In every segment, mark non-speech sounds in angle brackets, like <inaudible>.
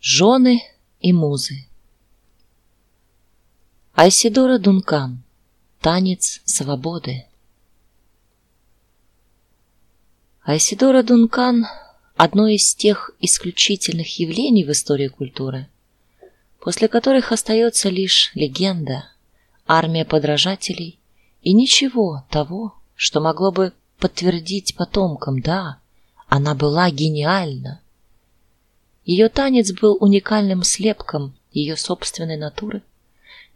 Жены и музы. Айсидора Дункан. Танец свободы. Айсидора Дункан одно из тех исключительных явлений в истории культуры, после которых остается лишь легенда, армия подражателей и ничего того, что могло бы подтвердить потомкам, да, она была гениальна ее танец был уникальным слепком ее собственной натуры,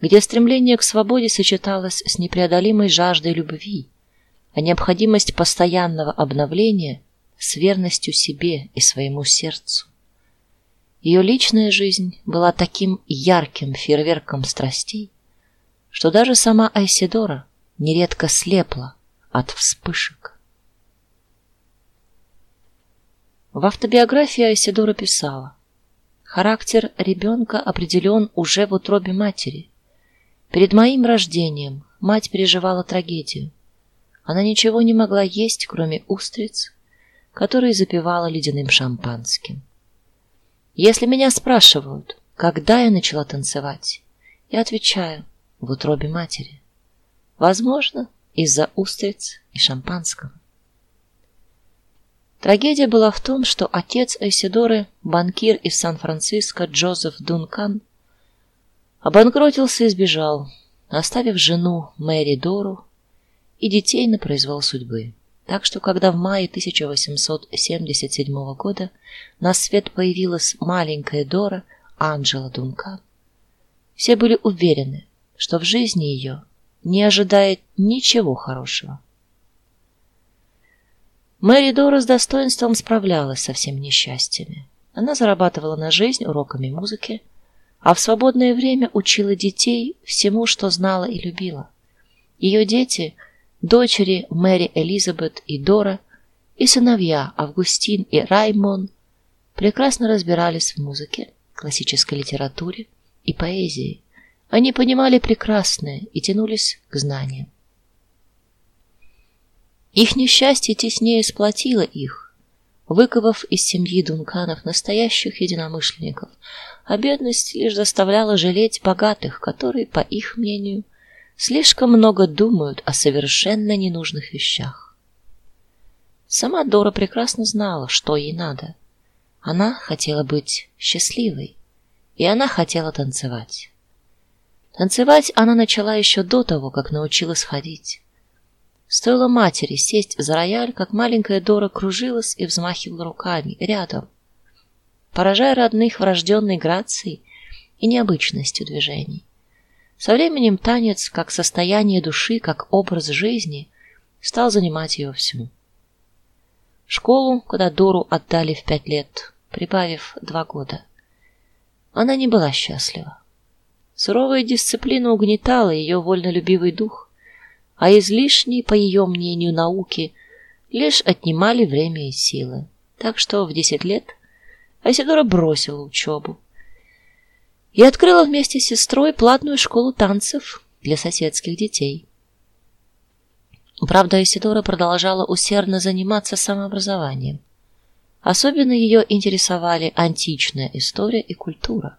где стремление к свободе сочеталось с непреодолимой жаждой любви, а необходимость постоянного обновления с верностью себе и своему сердцу. Ее личная жизнь была таким ярким фейерверком страстей, что даже сама Айседора нередко слепла от вспышек. В автобиографии Айседора писала: Характер ребенка определен уже в утробе матери. Перед моим рождением мать переживала трагедию. Она ничего не могла есть, кроме устриц, которые запивала ледяным шампанским. Если меня спрашивают, когда я начала танцевать, я отвечаю: в утробе матери. Возможно, из-за устриц и шампанского. Трагедия была в том, что отец Айседоры, банкир из Сан-Франциско Джозеф Дункан, обанкротился и сбежал, оставив жену Мэри Дору и детей на произвол судьбы. Так что когда в мае 1877 года на свет появилась маленькая Дора Анджела Дункан, все были уверены, что в жизни ее не ожидает ничего хорошего. Мэри Дора с достоинством справлялась со всеми несчастьями. Она зарабатывала на жизнь уроками музыки, а в свободное время учила детей всему, что знала и любила. Ее дети, дочери Мэри Элизабет и Дора, и сыновья Августин и Раймон прекрасно разбирались в музыке, классической литературе и поэзии. Они понимали прекрасное и тянулись к знаниям. Их несчастье теснее сплотило их, выковав из семьи Дунканов настоящих единомышленников, а бедность лишь заставляла жалеть богатых, которые, по их мнению, слишком много думают о совершенно ненужных вещах. Сама Дора прекрасно знала, что ей надо. Она хотела быть счастливой, и она хотела танцевать. Танцевать она начала еще до того, как научилась ходить. Стоило матери сесть за рояль, как маленькая Дора кружилась и взмахивала руками рядом, поражая родных врожденной грацией и необычностью движений. Со временем танец, как состояние души, как образ жизни, стал занимать ее всю. Школу, куда Дору отдали в пять лет, прибавив два года, она не была счастлива. Суровая дисциплина угнетала ее вольнолюбивый дух а излишние, по ее мнению, науки лишь отнимали время и силы. Так что в десять лет Айседора бросила учебу и открыла вместе с сестрой платную школу танцев для соседских детей. Правда, Айседора продолжала усердно заниматься самообразованием. Особенно ее интересовали античная история и культура.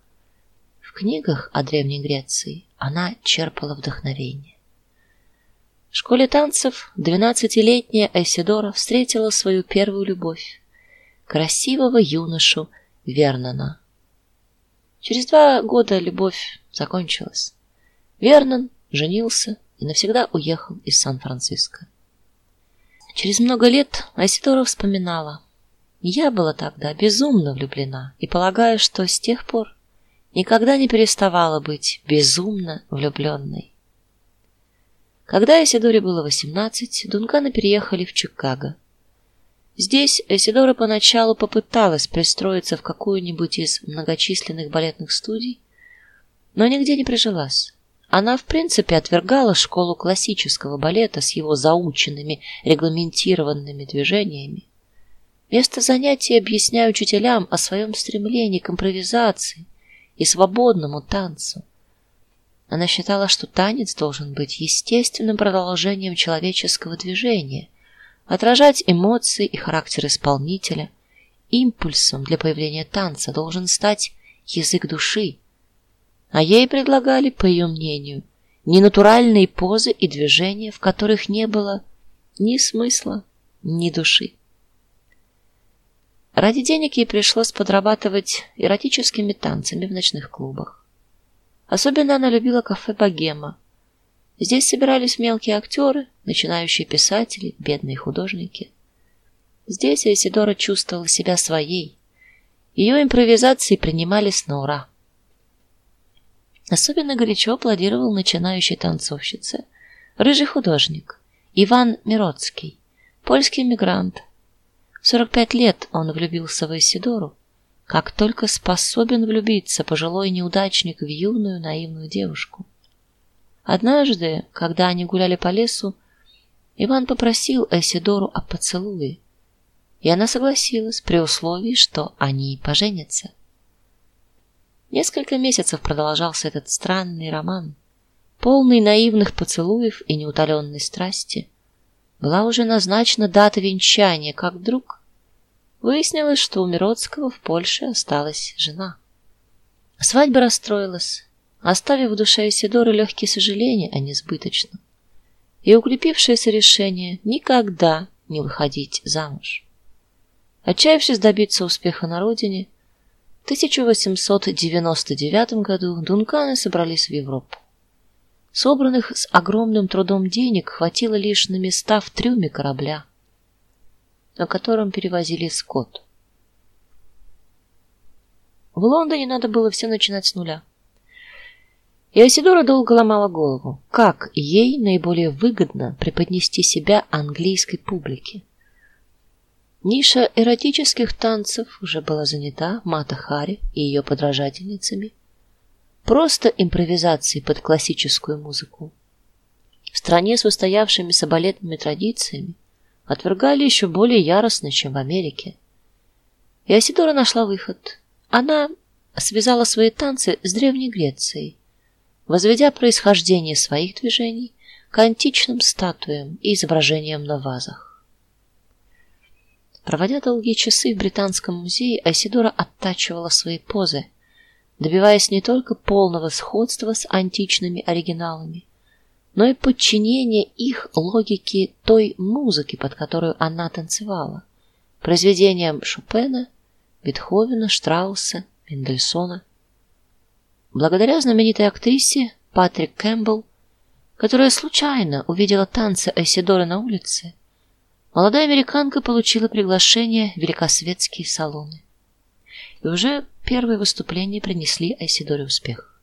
В книгах о древней Греции она черпала вдохновение. В школе танцев двенадцатилетняя Айседора встретила свою первую любовь красивого юношу Вернона. Через два года любовь закончилась. Вернон женился и навсегда уехал из Сан-Франциско. Через много лет Айседора вспоминала: "Я была тогда безумно влюблена и полагаю, что с тех пор никогда не переставала быть безумно влюбленной. Когда Эсидоре было восемнадцать, Дунканы переехали в Чикаго. Здесь Эсидора поначалу попыталась пристроиться в какую-нибудь из многочисленных балетных студий, но нигде не прижилась. Она, в принципе, отвергала школу классического балета с его заученными, регламентированными движениями. Вместо занятий объясняя учителям о своем стремлении к импровизации и свободному танцу. Она считала, что танец должен быть естественным продолжением человеческого движения, отражать эмоции и характер исполнителя. Импульсом для появления танца должен стать язык души. А ей предлагали, по ее мнению, ненатуральные позы и движения, в которых не было ни смысла, ни души. Ради денег ей пришлось подрабатывать эротическими танцами в ночных клубах. Особенно она любила кафе Богема. Здесь собирались мелкие актеры, начинающие писатели, бедные художники. Здесь Айсидора чувствовала себя своей. Ее импровизации принимались на ура. Особенно горячо аплодировал начинающий танцовщице рыжий художник Иван Мироцкий, польский мигрант. В 45 лет он влюбился в Исидору, как только способен влюбиться пожилой неудачник в юную наивную девушку. Однажды, когда они гуляли по лесу, Иван попросил Эсидору о поцелуе, и она согласилась при условии, что они поженятся. Несколько месяцев продолжался этот странный роман, полный наивных поцелуев и неутоленной страсти. Была уже назначена дата венчания, как вдруг выяснилось, что у Мироцкого в Польше осталась жена. Свадьба расстроилась, оставив в душе Исидоры легкие сожаления о несбыточном и укрепившееся решение никогда не выходить замуж. Отчаявшись добиться успеха на родине, в 1899 году дунканы собрались в Европу. Собранных с огромным трудом денег хватило лишь на места в трюме корабля, на котором перевозили скот. В Лондоне надо было все начинать с нуля. И Асидора долго ломала голову, как ей наиболее выгодно преподнести себя английской публике. Ниша эротических танцев уже была занята Мата Хари и ее подражательницами. Просто импровизации под классическую музыку. В стране с устоявшимися балетными традициями отвергали еще более яростно, чем в Америке. И Асидора нашла выход. Она связала свои танцы с древней Грецией, возведя происхождение своих движений к античным статуям и изображениям на вазах. Проводя долгие часы в британском музее, Айсидора оттачивала свои позы, добиваясь не только полного сходства с античными оригиналами, но и подчинения их логике той музыки, под которую она танцевала, произведениям Шопена, Бетховена, Штрауса, Мендельсона. Благодаря знаменитой актрисе Патрик Кэмпбелл, которая случайно увидела танцы Айсидоры на улице, молодая американка получила приглашение в великосветские салоны. И уже первые выступления принесли Айсидоре успех.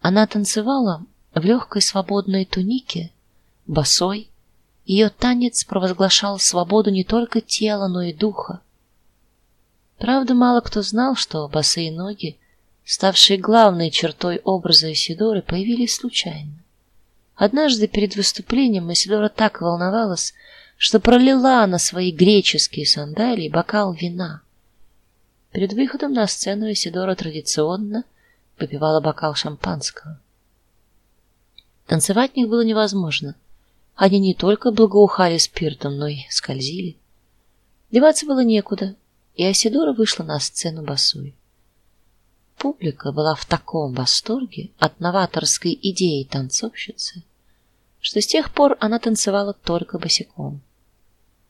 Она танцевала в легкой свободной тунике, босой. Ее танец провозглашал свободу не только тела, но и духа. Правда, мало кто знал, что босые ноги, ставшие главной чертой образа Исидоры, появились случайно. Однажды перед выступлением Исидора так волновалась, что пролила на свои греческие сандалии бокал вина. Перед выходом на сцену Исидора традиционно выпивала бокал шампанского. Танцевать в них было невозможно. Они не только благоухали спиртом, но и скользили. Деваться было некуда, и Асидора вышла на сцену босой. Публика была в таком восторге от новаторской идеи танцовщицы, что с тех пор она танцевала только босиком.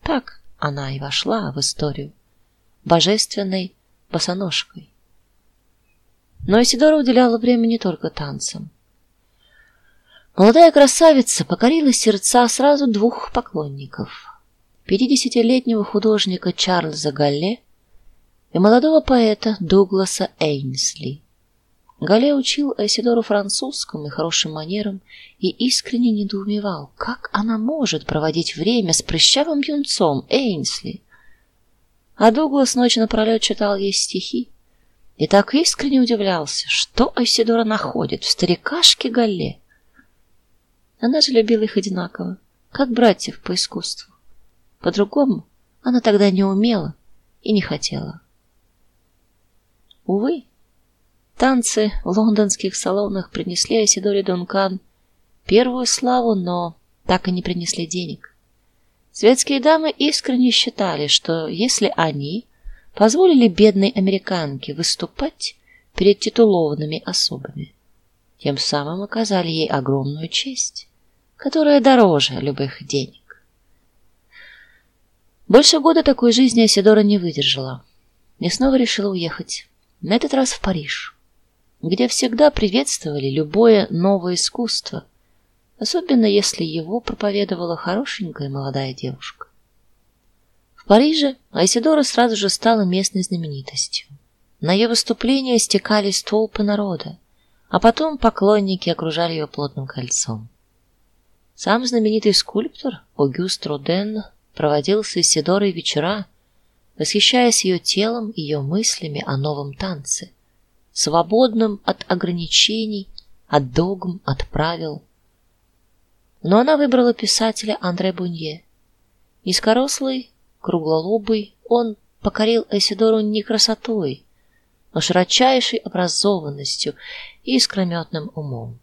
Так она и вошла в историю божественной босоножкой. Но Исидора уделяла время не только танцам. Молодая красавица покорила сердца сразу двух поклонников: пятидесятилетнего художника Чарльза Галле и молодого поэта Дугласа Эйнсли. Гале учил Айсидору французскому и хорошим манерам и искренне недоумевал, как она может проводить время с прыщавым юнцом Эйнсли. А Дуглас ночь напролет читал ей стихи и так искренне удивлялся, что Айсидора находит в старикашке Гале. Она же любила их одинаково, как братьев по искусству. По-другому она тогда не умела и не хотела. Увы, Танцы в лондонских салонах принесли Айсидоре Дункан первую славу, но так и не принесли денег. Светские дамы искренне считали, что если они позволили бедной американке выступать перед титулованными особами. Тем самым оказали ей огромную честь, которая дороже любых денег. Больше года такой жизни Асидора не выдержала. И снова решила уехать, на этот раз в Париж, где всегда приветствовали любое новое искусство, особенно если его проповедовала хорошенькая молодая девушка. В Париже Айсидора сразу же стала местной знаменитостью. На ее выступления стекались толпы народа, а потом поклонники окружали ее плотным кольцом. Сам знаменитый скульптор Огюст Роден проводил с Исидорой вечера, восхищаясь ее телом, ее мыслями о новом танце, свободном от ограничений, от догм, от правил. Но она выбрала писателя Андре Бунье. Низкорослый, круглолобый, он покорил Эсидору не красотой, но широчайшей образованностью и искрометным умом.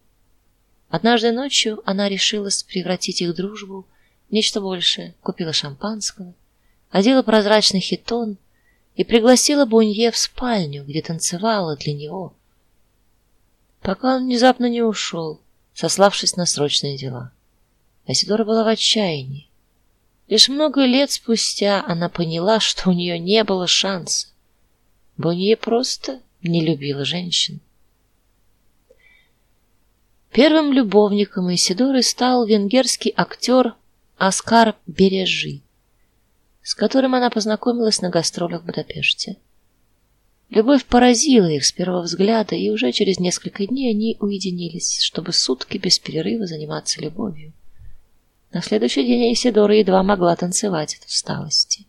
Однажды ночью она решилась превратить их дружбу в нечто большее, купила шампанского, одела прозрачный хитон и пригласила Бунье в спальню, где танцевала для него, пока он внезапно не ушел, сославшись на срочные дела. Асидора была в отчаянии. Лишь много лет спустя она поняла, что у нее не было шанса. Бунье просто не любила женщин. Первым любовником Исидоры стал венгерский актер Оскар Бережи, с которым она познакомилась на гастролях в Будапеште. Любовь поразила их с первого взгляда, и уже через несколько дней они уединились, чтобы сутки без перерыва заниматься любовью. На следующий день Исидора едва могла танцевать от усталости.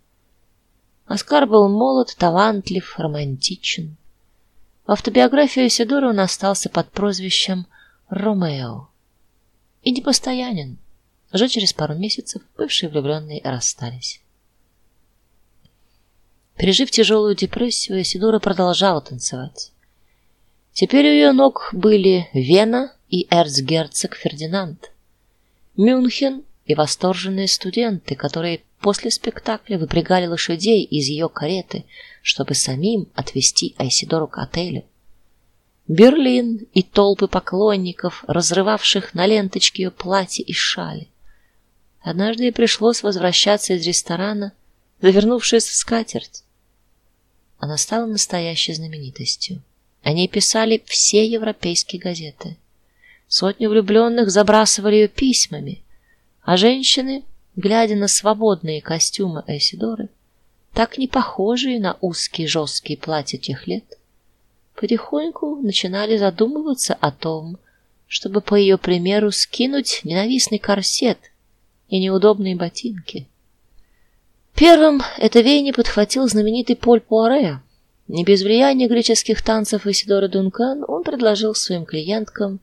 Оскар был молод, талантлив, романтичен. В автобиографии Исидора он остался под прозвищем Ромео и непостоянен. Уже через пару месяцев бывшие влюбленные расстались. Пережив тяжелую депрессию, Исидора продолжала танцевать. Теперь у ее ног были Вена и эрцгерцог Фердинанд, Мюнхен и восторженные студенты, которые после спектакля выпрягали лошадей из ее кареты, чтобы самим отвезти Айсидору к отелю. Берлин и толпы поклонников, разрывавших на ленточке ее платье и шали. Однажды ей пришлось возвращаться из ресторана, завернувшись в скатерть. Она стала настоящей знаменитостью. О ней писали все европейские газеты. Сотни влюбленных забрасывали ее письмами, а женщины глядя на свободные костюмы Эсидоры, так не похожие на узкие жесткие платья тех лет, потихоньку начинали задумываться о том, чтобы по ее примеру скинуть ненавистный корсет и неудобные ботинки. Первым это веяние подхватил знаменитый Поль Пуаре. Не без влияния греческих танцев Исидоры Дункан он предложил своим клиенткам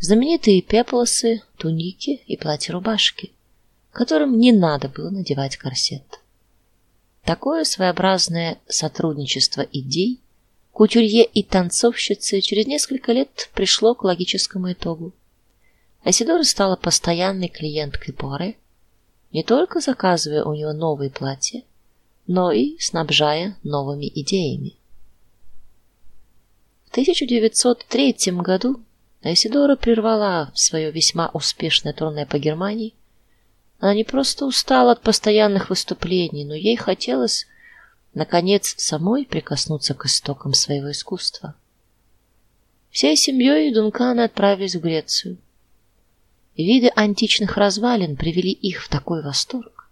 знаменитые пеплосы, туники и платья-рубашки которым не надо было надевать корсет. Такое своеобразное сотрудничество идей кутюрье и танцовщицы через несколько лет пришло к логическому итогу. Асидора стала постоянной клиенткой Пуаре, не только заказывая у него новые платья, но и снабжая новыми идеями. В 1903 году Асидора прервала свое весьма успешное турне по Германии она не просто устала от постоянных выступлений, но ей хотелось наконец самой прикоснуться к истокам своего искусства. Всей семьей Дунканы отправились в Грецию. Виды античных развалин привели их в такой восторг,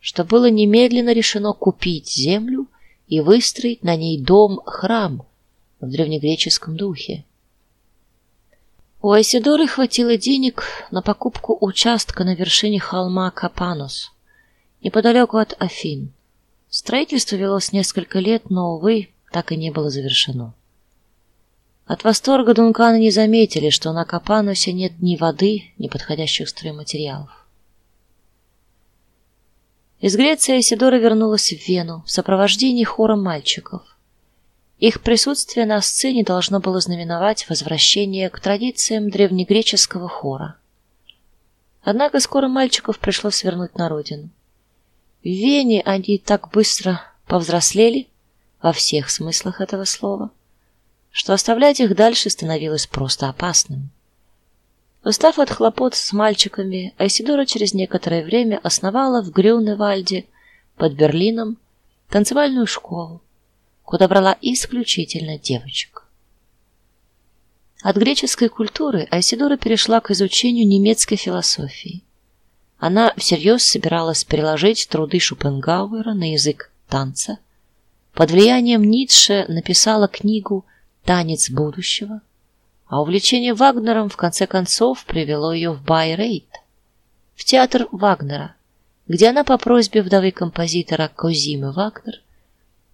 что было немедленно решено купить землю и выстроить на ней дом-храм в древнегреческом духе. У Айсидоры хватило денег на покупку участка на вершине холма Капанос, неподалеку от Афин. Строительство велось несколько лет, но увы, так и не было завершено. От восторга Дунканы не заметили, что на Капаносе нет ни воды, ни подходящих стройматериалов. Из Греции Айсидора вернулась в Вену в сопровождении хора мальчиков. Их присутствие на сцене должно было знаменовать возвращение к традициям древнегреческого хора. Однако скоро мальчиков пришлось вернуть на родину. В Вене они так быстро повзрослели во всех смыслах этого слова, что оставлять их дальше становилось просто опасным. Устав от хлопот с мальчиками, Айсидора через некоторое время основала в Грюневальде под Берлином танцевальную школу, куда брала исключительно девочек. От греческой культуры Айсидора перешла к изучению немецкой философии. Она всерьез собиралась переложить труды Шопенгауэра на язык танца. Под влиянием Ницше написала книгу Танец будущего, а увлечение Вагнером в конце концов привело ее в Байрейт, в театр Вагнера, где она по просьбе вдовы композитора Козимы Вагнер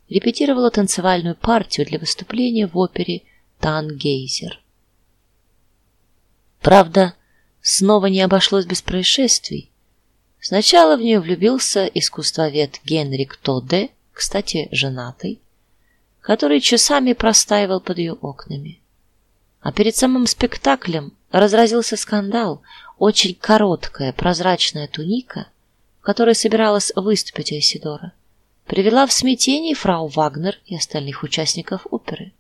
репетировала танцевальную партию для выступления в опере Тангейзер. Правда, снова не обошлось без происшествий. Сначала в нее влюбился искусствовед Генрик Тодде, кстати, женатый, который часами простаивал под ее окнами. А перед самым спектаклем разразился скандал. Очень короткая прозрачная туника, в которой собиралась выступить Айсидора, привела в смятение фрау Вагнер и остальных участников оперы.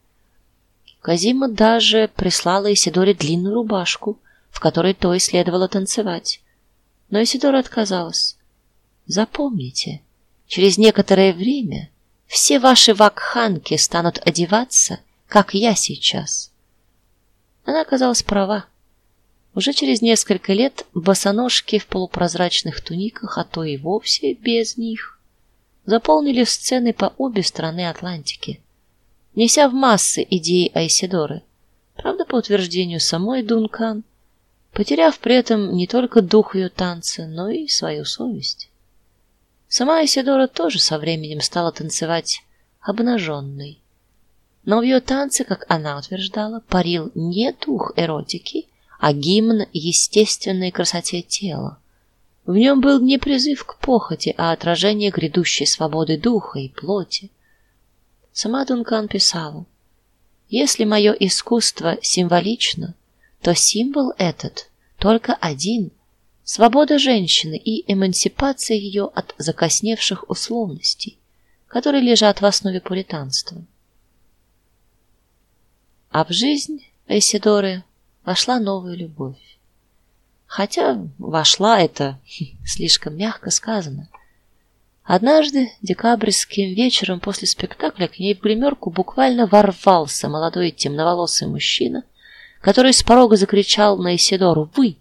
Казима даже прислала Исидоре длинную рубашку, в которой той следовало танцевать. Но Исидора отказалась. Запомните, через некоторое время все ваши вакханки станут одеваться, как я сейчас. Она оказалась права. Уже через несколько лет босоножки в полупрозрачных туниках, а то и вовсе без них, заполнили сцены по обе стороны Атлантики, неся в массы идеи Айседоры. Правда, по утверждению самой Дункан, потеряв при этом не только дух ее танца, но и свою совесть. Сама Айседора тоже со временем стала танцевать обнаженной. Но в ее танце, как она утверждала, парил не дух эротики, а гимн естественной красоте тела. В нем был не призыв к похоти, а отражение грядущей свободы духа и плоти. Сама Дункан писала: "Если мое искусство символично, то символ этот только один свобода женщины и эмансипация ее от закосневших условностей, которые лежат в основе пуританства. А в жизнь Эсидоры вошла новая любовь. Хотя вошла это <laughs> слишком мягко сказано. Однажды декабрьским вечером после спектакля к ней в гримерку буквально ворвался молодой темноволосый мужчина который с порога закричал на Исидору: "Вы,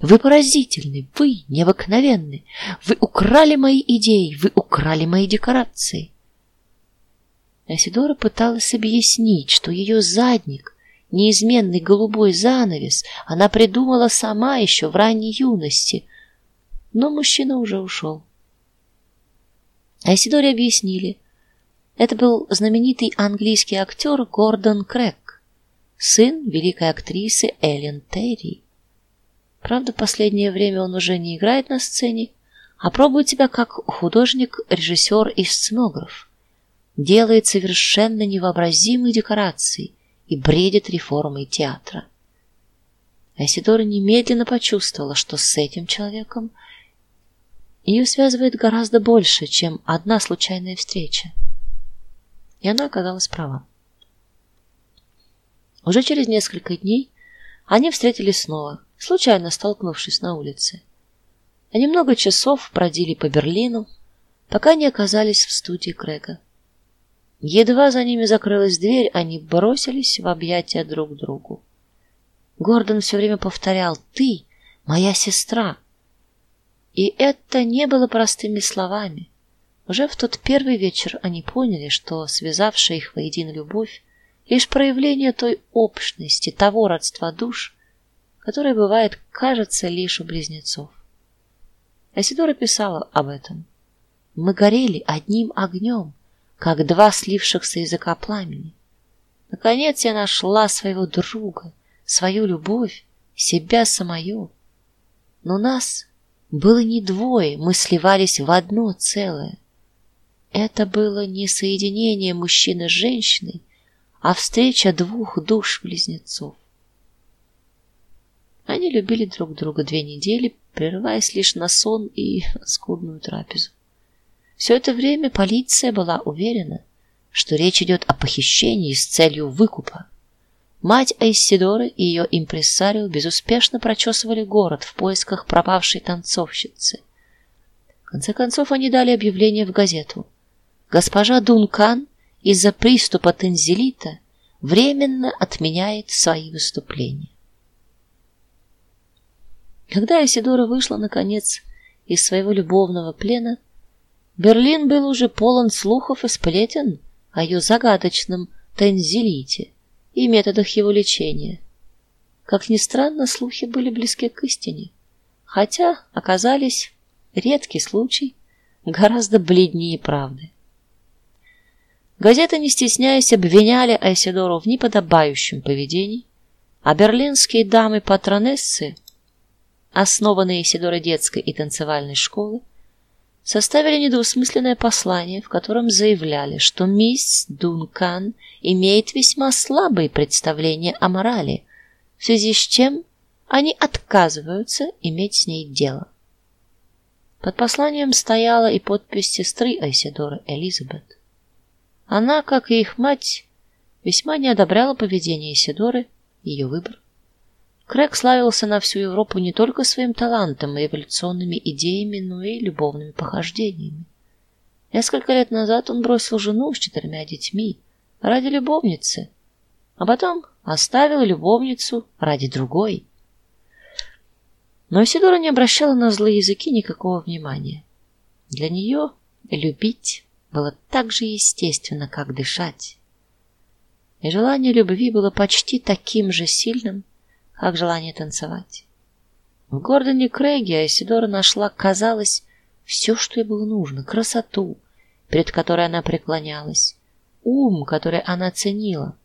вы поразительны, вы необыкновенны. Вы украли мои идеи, вы украли мои декорации". Исидора пыталась объяснить, что ее задник, неизменный голубой занавес, она придумала сама еще в ранней юности. Но мужчина уже ушел. Айсидоре объяснили. Это был знаменитый английский актер Гордон Крэг сын великой актрисы Эллен Терри. Правда, последнее время он уже не играет на сцене, а пробует себя как художник, режиссер и сценограф. Делает совершенно невообразимые декорации и бредит реформой театра. Айсидора немедленно почувствовала, что с этим человеком ее связывает гораздо больше, чем одна случайная встреча. И она оказалась права. Уже через несколько дней они встретились снова, случайно столкнувшись на улице. Они много часов бродили по Берлину, пока не оказались в студии Крэга. Едва за ними закрылась дверь, они бросились в объятия друг другу. Гордон все время повторял: "Ты моя сестра". И это не было простыми словами. Уже в тот первый вечер они поняли, что связавшая их воедино любовь лишь проявление той общности, того родства душ, которое бывает, кажется, лишь у близнецов. Асидора писала об этом. Мы горели одним огнем, как два слившихся языка пламени. Наконец я нашла своего друга, свою любовь, себя самую. Но нас было не двое, мы сливались в одно целое. Это было не соединение мужчины с женщиной, а встреча двух душ-близнецов. Они любили друг друга две недели, прерываясь лишь на сон и скудную трапезу. Все это время полиция была уверена, что речь идет о похищении с целью выкупа. Мать Айсидоры и ее импрессарио безуспешно прочесывали город в поисках пропавшей танцовщицы. В конце концов они дали объявление в газету. Госпожа Дункан из-за приступа тензилита временно отменяет свои выступления. Когда Айсидора вышла наконец из своего любовного плена, Берлин был уже полон слухов и сплетен о ее загадочном тензилите и методах его лечения. Как ни странно, слухи были близки к истине, хотя оказались редкий случай, гораздо бледнее правды. Газеты, не стесняясь, обвиняли Айседору в неподобающем поведении, а берлинские дамы-патронессы, основанные Айседорой детской и танцевальной школы, составили недвусмысленное послание, в котором заявляли, что мисс Дункан имеет весьма слабые представления о морали, в связи с чем они отказываются иметь с ней дело. Под посланием стояла и подпись сестры Айседоры Элизабет. Она, как и их мать, весьма не одобряла поведение Айседоры, ее выбор. Крэг славился на всю Европу не только своим талантом и эволюционными идеями, но и любовными похождениями. Несколько лет назад он бросил жену с четырьмя детьми ради любовницы, а потом оставил любовницу ради другой. Но Исидора не обращала на злые языки никакого внимания. Для нее любить было так же естественно, как дышать. И желание любви было почти таким же сильным, как желание танцевать. В Гордоне Крейге Айсидора нашла, казалось, все, что ей было нужно: красоту, перед которой она преклонялась, ум, который она ценила,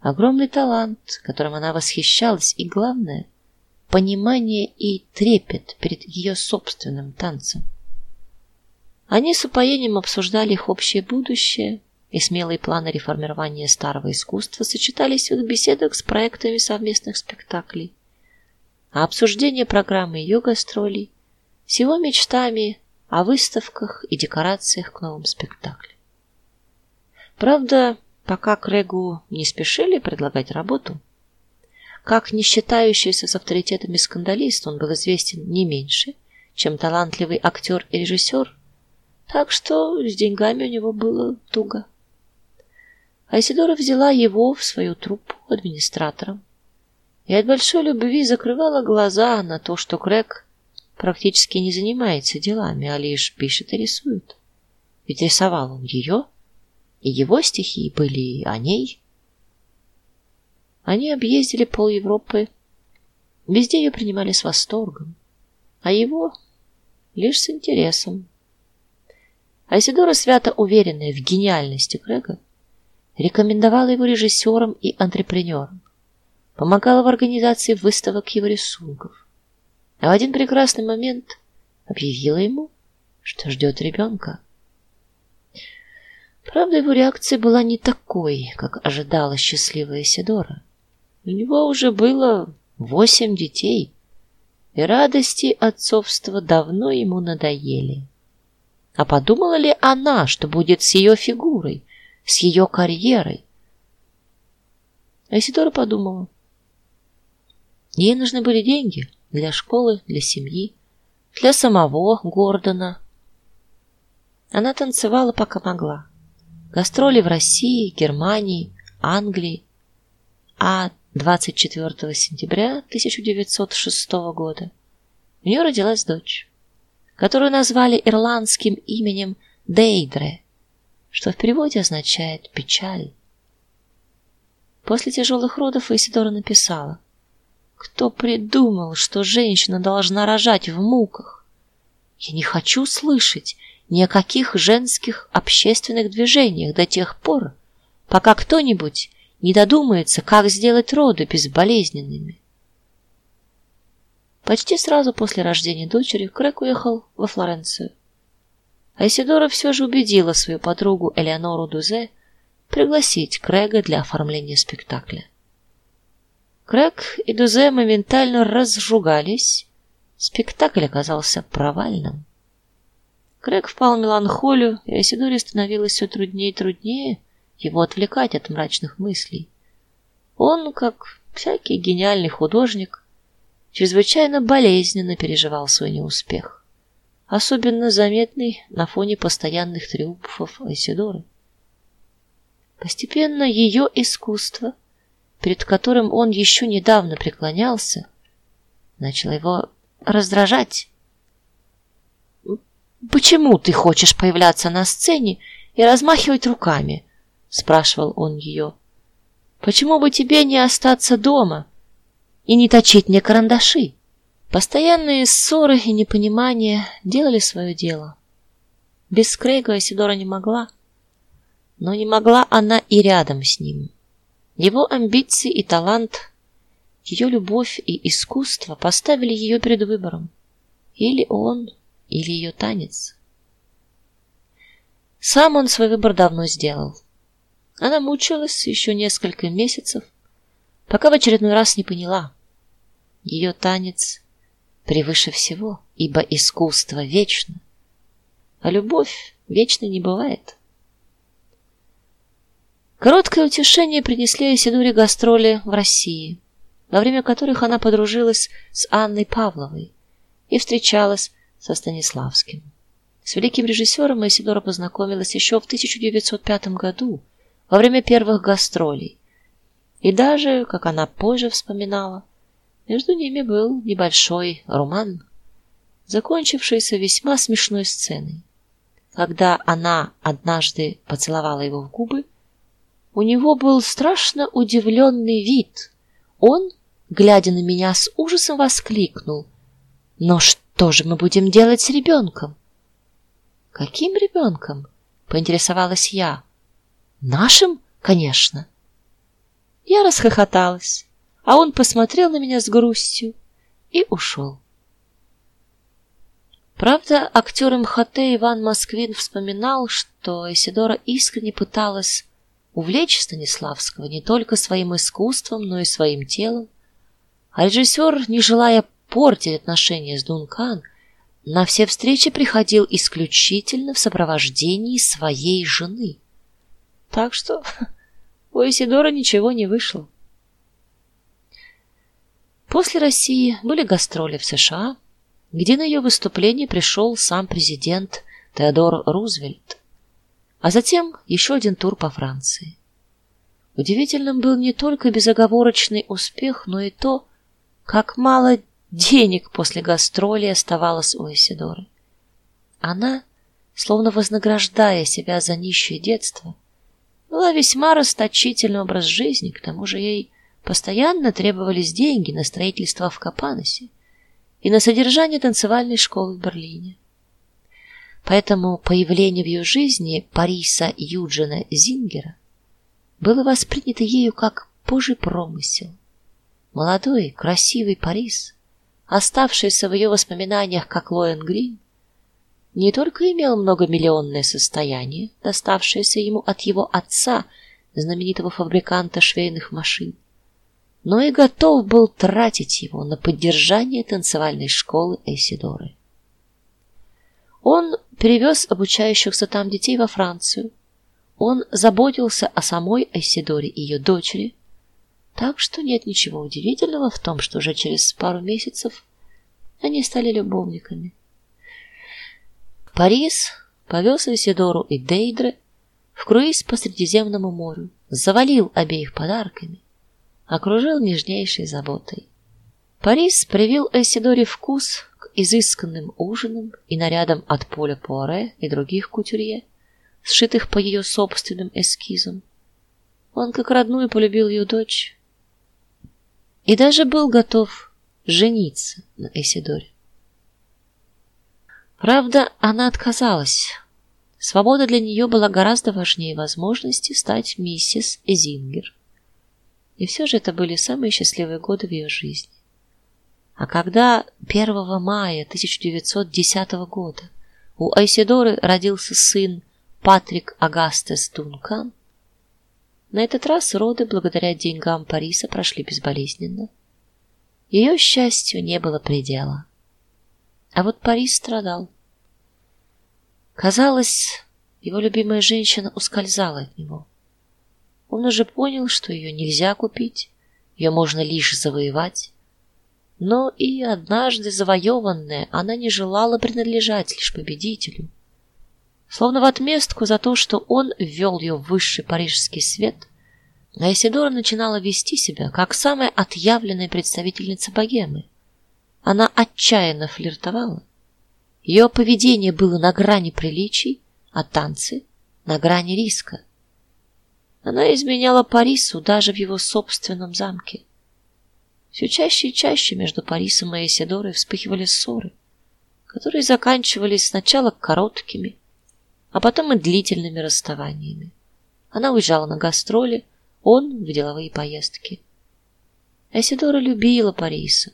огромный талант, которым она восхищалась, и главное понимание и трепет перед ее собственным танцем. Они с упоением обсуждали их общее будущее, и смелые планы реформирования старого искусства сочетались в их беседах с проектами совместных спектаклей. А обсуждение программы ее гастролей всего мечтами о выставках и декорациях к новым спектаклям. Правда, пока Крэгу не спешили предлагать работу, как не считающийся с авторитетами скандалист, он был известен не меньше, чем талантливый актер и режиссер, так что с деньгами у него было туго. Айсидора взяла его в свою труппу администратором и от большой любви закрывала глаза на то, что Крэг практически не занимается делами, а лишь пишет и рисует. Ведь рисовал он ее, и его стихи были о ней. Они объездили пол Европы, везде ее принимали с восторгом, а его лишь с интересом. Айсидора, свято уверенная в гениальности Крэга, рекомендовала его режиссерам и антрепренерам, помогала в организации выставок его рисунков. А в один прекрасный момент объявила ему, что ждет ребенка. Правда, его реакция была не такой, как ожидала счастливая Сидора. У него уже было восемь детей, и радости отцовства давно ему надоели. А подумала ли она, что будет с ее фигурой, с ее карьерой. Айсидора подумала. Ей нужны были деньги для школы, для семьи, для самого Гордона. Она танцевала пока могла. Гастроли в России, Германии, Англии. А 24 сентября 1906 года у нее родилась дочь, которую назвали ирландским именем Дейдре что в переводе означает печаль. После тяжелых родов Исидора написала: "Кто придумал, что женщина должна рожать в муках? Я не хочу слышать ни о каких женских общественных движениях до тех пор, пока кто-нибудь не додумается, как сделать роды безболезненными". Почти сразу после рождения дочери Крэк уехал во Флоренцию. Айсидора все же убедила свою подругу Элеонору Дузе пригласить Крэга для оформления спектакля. Крэг и Дузе моментально разжугались. Спектакль оказался провальным. Крэг впал в меланхолию, и Айсидоре становилось все труднее и труднее его отвлекать от мрачных мыслей. Он, как всякий гениальный художник, чрезвычайно болезненно переживал свой неуспех, особенно заметный на фоне постоянных триумфов Айседоры. Постепенно ее искусство, перед которым он еще недавно преклонялся, начало его раздражать. Почему ты хочешь появляться на сцене и размахивать руками? спрашивал он ее. Почему бы тебе не остаться дома и не точить мне карандаши? Постоянные ссоры и непонимания делали свое дело. Без Крейга Сидора не могла, но не могла она и рядом с ним. Его амбиции и талант, ее любовь и искусство поставили ее перед выбором: или он, или ее танец. Сам он свой выбор давно сделал. Она мучилась еще несколько месяцев, пока в очередной раз не поняла: ее танец превыше всего, ибо искусство вечно, а любовь вечной не бывает. Короткое утешение принесли Сидоре гастроли в России, во время которых она подружилась с Анной Павловой и встречалась со Станиславским. С великим режиссером Исидора познакомилась еще в 1905 году, во время первых гастролей. И даже, как она позже вспоминала, между ними был небольшой роман, закончившийся весьма смешной сценой. Когда она однажды поцеловала его в губы, у него был страшно удивленный вид. Он, глядя на меня с ужасом, воскликнул: "Но что же мы будем делать с ребенком?» Каким ребенком? поинтересовалась я. Нашим, конечно. Я расхохоталась, а он посмотрел на меня с грустью и ушел. Правда, актер МХТ Иван Москвин вспоминал, что Исидора искренне пыталась увлечь Станиславского не только своим искусством, но и своим телом. А режиссер, не желая портить отношения с Дункан, на все встречи приходил исключительно в сопровождении своей жены. Так что <laughs> у Исидора ничего не вышло. После России были гастроли в США, где на ее выступление пришел сам президент Теодор Рузвельт, а затем еще один тур по Франции. Удивительным был не только безоговорочный успех, но и то, как мало Денег после гастролей оставалось у Исидоры. Она, словно вознаграждая себя за нищее детство, вела весьма расточительный образ жизни, к тому же ей постоянно требовались деньги на строительство в Капаносе и на содержание танцевальной школы в Берлине. Поэтому появление в ее жизни Париса Юджина Зингера было воспринято ею как божий промысел. Молодой, красивый Парис оставшийся в ее воспоминаниях как Лоэн Грин, не только имел многомиллионное состояние, доставшееся ему от его отца, знаменитого фабриканта швейных машин, но и готов был тратить его на поддержание танцевальной школы Эйсидоры. Он перевез обучающихся там детей во Францию. Он заботился о самой Эйсидоре и ее дочери, так что нет ничего удивительного в том, что уже через пару месяцев они стали любовниками. Парис повез Исидору и Дейдре в круиз по Средиземному морю, завалил обеих подарками, окружил нежнейшей заботой. Парис привил Эсидоре вкус к изысканным ужинам и нарядам от Поля Пуаре и других кутюрье, сшитых по ее собственным эскизам. Он как родную полюбил ее дочь, и даже был готов жениться на Эсидоре. Правда, она отказалась. Свобода для нее была гораздо важнее возможности стать миссис Эзингер. И все же это были самые счастливые годы в ее жизни. А когда 1 мая 1910 года у Айседоры родился сын Патрик Агастес Дункан, на этот раз роды, благодаря деньгам Париса, прошли безболезненно. Ее счастью не было предела. А вот Парис страдал. Казалось, его любимая женщина ускользала от него. Он уже понял, что ее нельзя купить, ее можно лишь завоевать. Но и однажды завоеванная, она не желала принадлежать лишь победителю. Словно в отместку за то, что он ввел ее в высший парижский свет, Айсидора начинала вести себя как самая отъявленная представительница богемы. Она отчаянно флиртовала. Ее поведение было на грани приличий, а танцы на грани риска. Она изменяла Парису даже в его собственном замке. Все чаще и чаще между Парисом и Эсидорой вспыхивали ссоры, которые заканчивались сначала короткими, а потом и длительными расставаниями. Она уезжала на гастроли, он в деловые поездки. Эсидора любила Париса,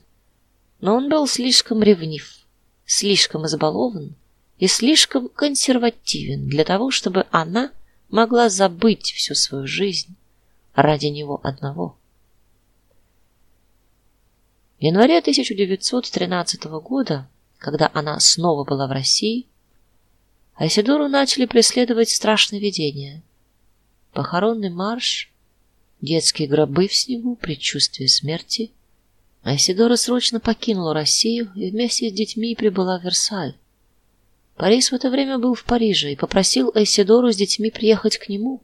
но он был слишком ревнив, слишком избалован и слишком консервативен для того, чтобы она могла забыть всю свою жизнь ради него одного. В январе 1913 года, когда она снова была в России, Айсидору начали преследовать страшные видения. Похоронный марш, детские гробы в снегу, предчувствие смерти. Айсидора срочно покинула Россию и вместе с детьми прибыла в Версаль. Парис в это время был в Париже и попросил Айсидору с детьми приехать к нему.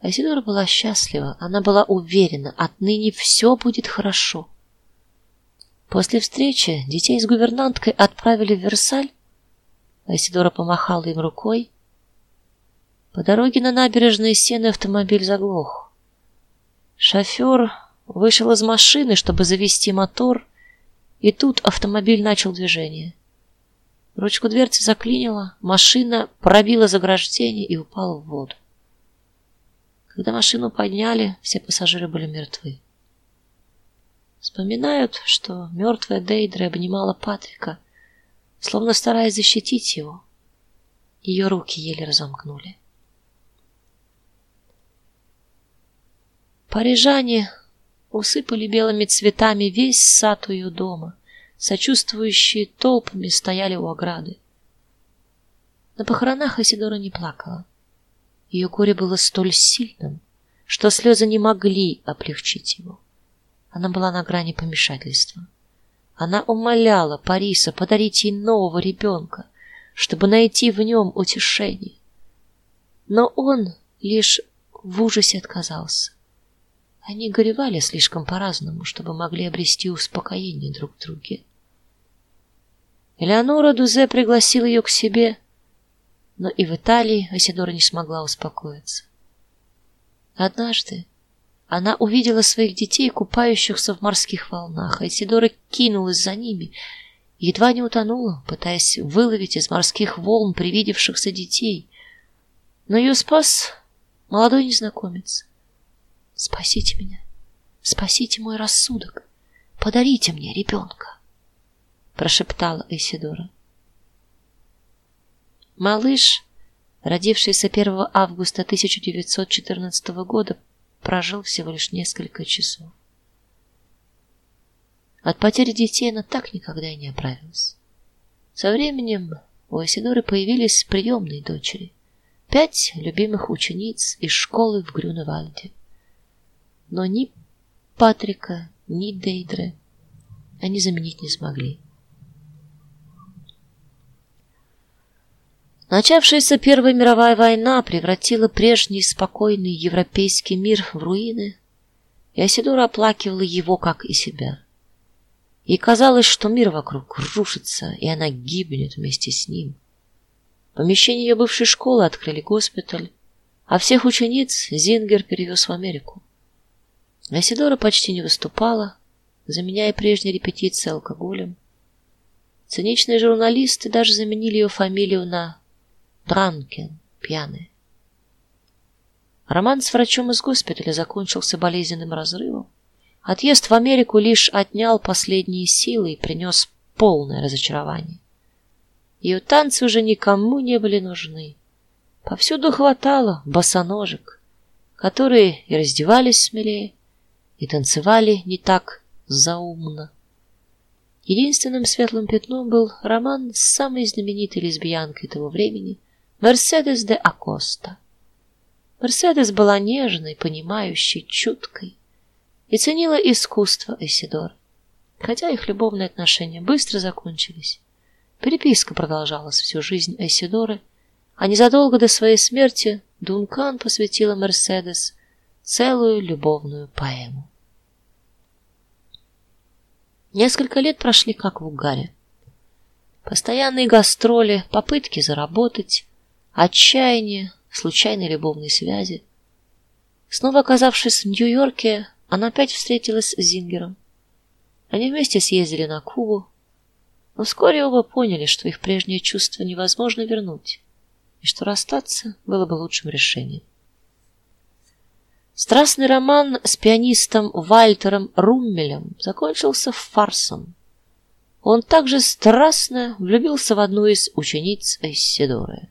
Айсидора была счастлива, она была уверена, отныне все будет хорошо. После встречи детей с гувернанткой отправили в Версаль. Айсидора помахала им рукой. По дороге на набережные Сены автомобиль заглох. Шофер вышел из машины, чтобы завести мотор, и тут автомобиль начал движение. Ручку дверцы заклинило, машина пробила заграждение и упала в воду. Когда машину подняли, все пассажиры были мертвы. Вспоминают, что мертвая Дейдра обнимала Патрика, словно стараясь защитить его. Ее руки еле разомкнули. Парижане усыпали белыми цветами весь сад у ее дома сочувствующие толпами стояли у ограды. На похоронах Исидора не плакала. Ее горе было столь сильным, что слезы не могли облегчить его. Она была на грани помешательства. Она умоляла Париса подарить ей нового ребенка, чтобы найти в нем утешение. Но он лишь в ужасе отказался. Они горевали слишком по-разному, чтобы могли обрести успокоение друг в друге. Элеонора Дузе пригласил ее к себе, но и в Италии Асидора не смогла успокоиться. Однажды она увидела своих детей, купающихся в морских волнах, а Исидора кинулась за ними и едва не утонула, пытаясь выловить из морских волн привидевшихся детей. Но ее спас молодой незнакомец. Спасите меня. Спасите мой рассудок. Подарите мне ребенка прошептала Эсидора. Малыш, родившийся 1 августа 1914 года, прожил всего лишь несколько часов. От потери детей она так никогда и не оправилась. Со временем у Эсидоры появились приемные дочери, пять любимых учениц из школы в Грюневальде. Но ни Патрика, ни Дейдре они заменить не смогли. Начавшаяся Первая мировая война превратила прежний спокойный европейский мир в руины, и Асидора оплакивала его, как и себя. Ей казалось, что мир вокруг рушится, и она гибнет вместе с ним. В помещении ее бывшей школы открыли госпиталь, а всех учениц Зингер перевез в Америку. Асидора почти не выступала, заменяя прежние репетиции алкоголем. Циничные журналисты даже заменили ее фамилию на Дранкен, пьяный. Роман с врачом из госпиталя закончился болезненным разрывом. Отъезд в Америку лишь отнял последние силы и принес полное разочарование. Ее танцы уже никому не были нужны. Повсюду хватало босоножек, которые и раздевались смелее, и танцевали не так заумно. Единственным светлым пятном был роман с самой знаменитой лесбиянкой того времени, Мерседес де Акоста. Мерседес была нежной, понимающей, чуткой и ценила искусство Эсидор. Хотя их любовные отношения быстро закончились, переписка продолжалась всю жизнь Эсидоры, а незадолго до своей смерти Дункан посвятила Мерседес целую любовную поэму. Несколько лет прошли как в угаре. Постоянные гастроли, попытки заработать, отчаяние, случайные любовные связи. Снова оказавшись в Нью-Йорке, она опять встретилась с Зингером. Они вместе съездили на Кубу, но вскоре оба поняли, что их прежние чувства невозможно вернуть, и что расстаться было бы лучшим решением. Страстный роман с пианистом Вальтером Руммелем закончился фарсом. Он также страстно влюбился в одну из учениц Эссидоры.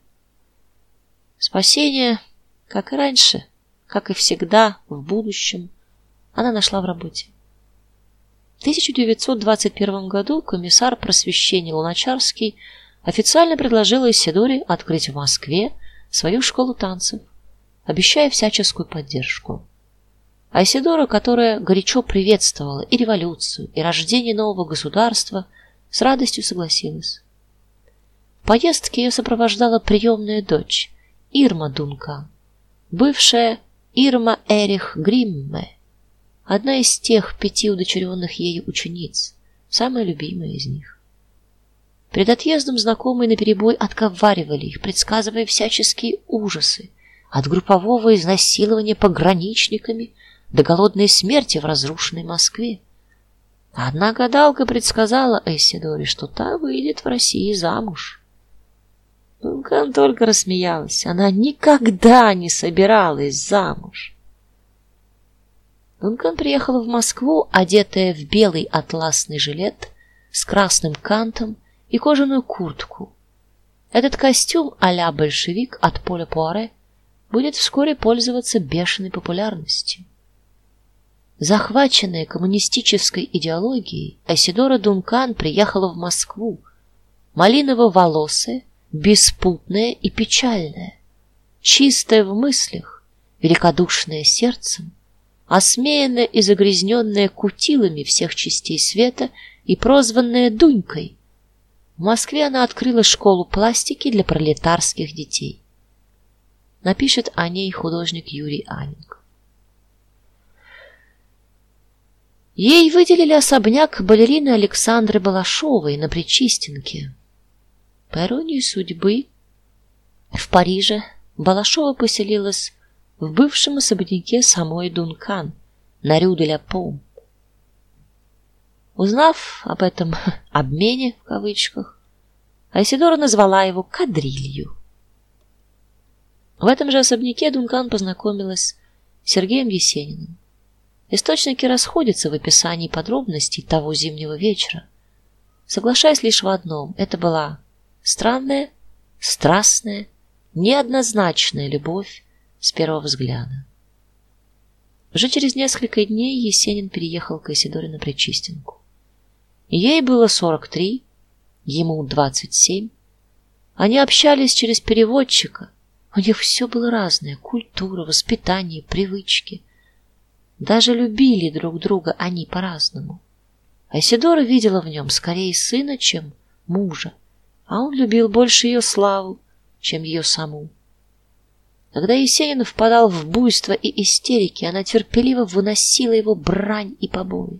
Спасение, как и раньше, как и всегда в будущем, она нашла в работе. В 1921 году комиссар просвещения Луначарский официально предложил Исидоре открыть в Москве свою школу танцев обещая всяческую поддержку. А Исидора, которая горячо приветствовала и революцию, и рождение нового государства, с радостью согласилась. В поездке ее сопровождала приемная дочь Ирма Дунка, бывшая Ирма Эрих Гримме, одна из тех пяти удочеренных ею учениц, самая любимая из них. Перед отъездом знакомые наперебой отговаривали их, предсказывая всяческие ужасы, от группового изнасилования пограничниками до голодной смерти в разрушенной Москве. Одна гадалка предсказала Эссидоре, что та выйдет в России замуж. Дункан только рассмеялась. Она никогда не собиралась замуж. Дункан приехала в Москву, одетая в белый атласный жилет с красным кантом и кожаную куртку. Этот костюм а-ля большевик от Поля Пуаре будет вскоре пользоваться бешеной популярностью. Захваченная коммунистической идеологией, Асидора Дункан приехала в Москву, малиново-волосая, беспутная и печальная, чистая в мыслях, великодушная сердцем, осмеянная и загрязненная кутилами всех частей света и прозванная Дунькой. В Москве она открыла школу пластики для пролетарских детей напишет о ней художник Юрий Анинг. Ей выделили особняк балерины Александры Балашовой на Причистенке. По иронии судьбы, в Париже Балашова поселилась в бывшем особняке самой Дункан на Рю-де-ля-Пом. Узнав об этом <laughs> обмене в кавычках, Айсидора назвала его кадрилью. В этом же особняке Дункан познакомилась с Сергеем Есениным. Источники расходятся в описании подробностей того зимнего вечера, соглашаясь лишь в одном: это была странная, страстная, неоднозначная любовь с первого взгляда. Уже через несколько дней Есенин переехал к Исидоре на Причистенку. Ей было 43, ему 27. Они общались через переводчика у них все было разное: культура, воспитание, привычки. Даже любили друг друга они по-разному. Айсидора видела в нем скорее сына, чем мужа, а он любил больше ее славу, чем ее саму. Когда Есенин впадал в буйство и истерики, она терпеливо выносила его брань и побои,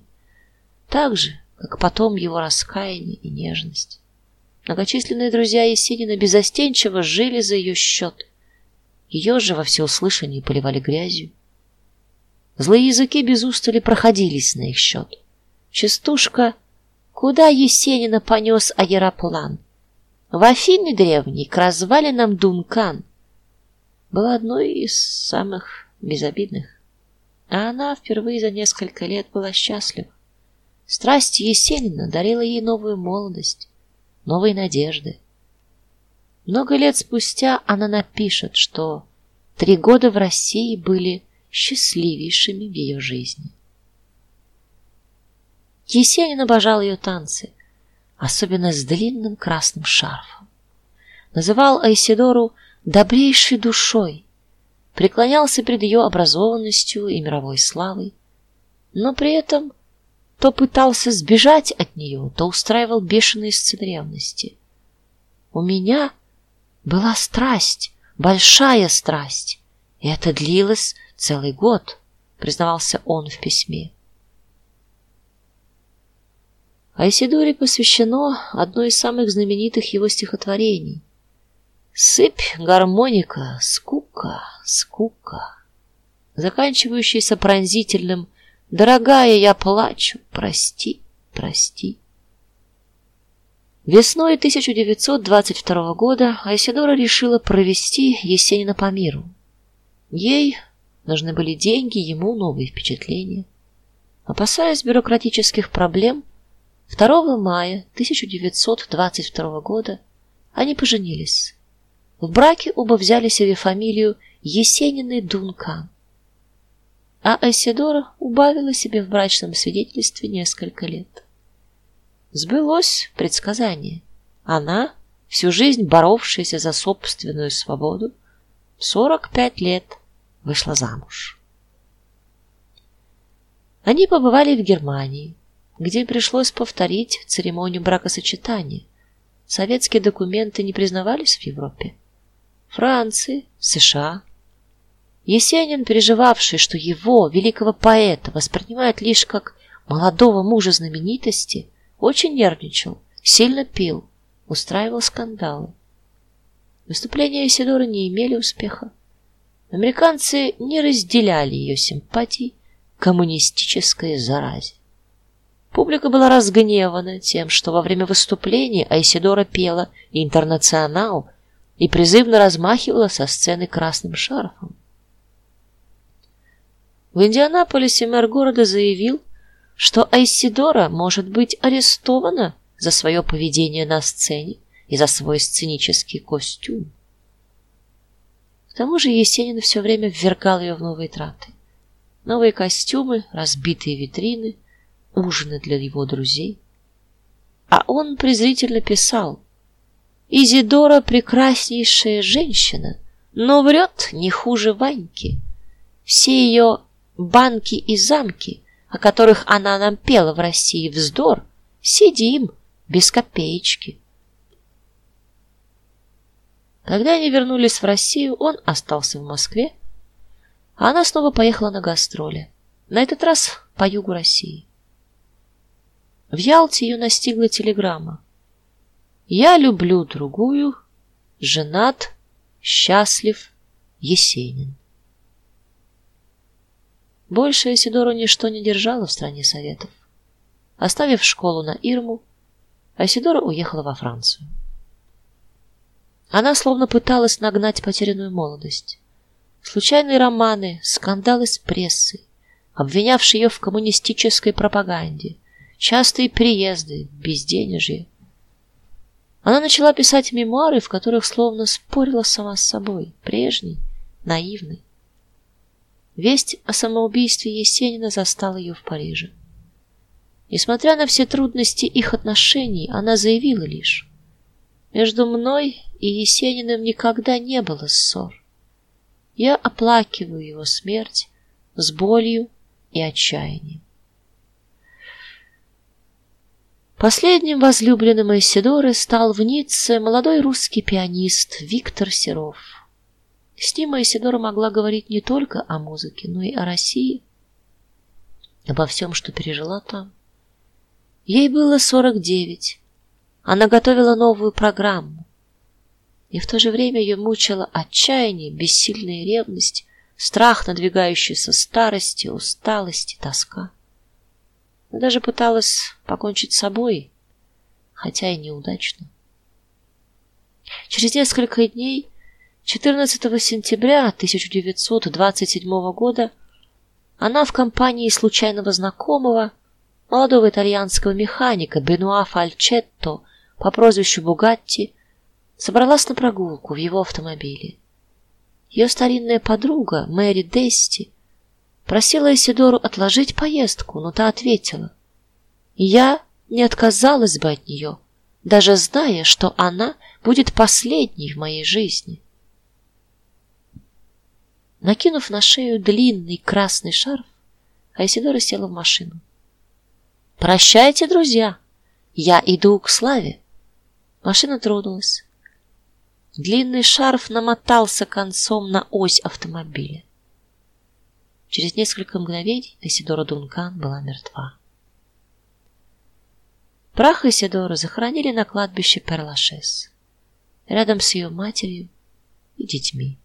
так же, как потом его раскаяние и нежность. Многочисленные друзья Есенина безостенчиво жили за ее счет. Ее же во всеуслышание поливали грязью. Злые языки без устали проходились на их счет. Частушка Куда Есенина понес аэроплан? В Афины древней, к развалинам Дункан. Была одной из самых безобидных. А она впервые за несколько лет была счастлива. Страсть Есенина дарила ей новую молодость, новые надежды. Много лет спустя она напишет, что три года в России были счастливейшими в ее жизни. Есенин обожал ее танцы, особенно с длинным красным шарфом. Называл Айсидору добрейшей душой, преклонялся перед ее образованностью и мировой славой, но при этом то пытался сбежать от нее, то устраивал бешеные сцены ревности. У меня была страсть, большая страсть, и это длилось целый год, признавался он в письме. Айсидоре посвящено одно из самых знаменитых его стихотворений. Сыпь, гармоника, скука, скука, заканчивающийся пронзительным Дорогая, я плачу, прости, прости. Весной 1922 года Айсидора решила провести Есенина по миру. Ей нужны были деньги, ему новые впечатления. Опасаясь бюрократических проблем, 2 мая 1922 года они поженились. В браке оба взяли себе фамилию Есенины Дункан а Айседора убавила себе в брачном свидетельстве несколько лет. Сбылось предсказание. Она, всю жизнь боровшаяся за собственную свободу, в 45 лет вышла замуж. Они побывали в Германии, где пришлось повторить церемонию бракосочетания. Советские документы не признавались в Европе. Франции, США, Есенин, переживавший, что его, великого поэта, воспринимают лишь как молодого мужа знаменитости, очень нервничал, сильно пил, устраивал скандалы. Выступления Исидоры не имели успеха. Американцы не разделяли ее симпатий коммунистической заразе. Публика была разгневана тем, что во время выступления Айсидора пела «Интернационал» и призывно размахивала со сцены красным шарфом. В Индианаполисе мэр города заявил, что Айсидора может быть арестована за свое поведение на сцене и за свой сценический костюм. К тому же Есенин все время ввергал ее в новые траты. Новые костюмы, разбитые витрины, ужины для его друзей. А он презрительно писал: "Изидора прекраснейшая женщина, но врет не хуже Ваньки. Все ее банки и замки, о которых она нам пела в России вздор, сидим без копеечки. Когда они вернулись в Россию, он остался в Москве, а она снова поехала на гастроли. На этот раз по югу России. В Ялте ее настигла телеграмма: "Я люблю другую, женат, счастлив, Есенин". Больше Сидору ничто не держало в стране советов. Оставив школу на Ирму, Асидора уехала во Францию. Она словно пыталась нагнать потерянную молодость. Случайные романы, скандалы с прессой, обвинявшие ее в коммунистической пропаганде, частые приезды, безденежье. Она начала писать мемуары, в которых словно спорила сама с собой, прежней, наивной. Весть о самоубийстве Есенина застала ее в Париже. Несмотря на все трудности их отношений, она заявила лишь: "Между мной и Есениным никогда не было ссор. Я оплакиваю его смерть с болью и отчаянием". Последним возлюбленным Исидоры стал в Ницце молодой русский пианист Виктор Серов. С ним Айсидора могла говорить не только о музыке, но и о России, обо всем, что пережила там. Ей было сорок девять. Она готовила новую программу. И в то же время ее мучило отчаяние, бессильная ревность, страх надвигающейся старости, усталость, тоска. Она даже пыталась покончить с собой, хотя и неудачно. Через несколько дней 14 сентября 1927 года она в компании случайного знакомого, молодого итальянского механика Бенуа Фальчетто по прозвищу Бугатти, собралась на прогулку в его автомобиле. Ее старинная подруга Мэри Дести просила Исидору отложить поездку, но та ответила: "Я не отказалась бы от нее, даже зная, что она будет последней в моей жизни". Накинув на шею длинный красный шарф, Айсидора села в машину. Прощайте, друзья. Я иду к славе. Машина тронулась. Длинный шарф намотался концом на ось автомобиля. Через несколько мгновений Исидора Дункан была мертва. Прах Исидора захоронили на кладбище Перлашес, рядом с ее матерью и детьми.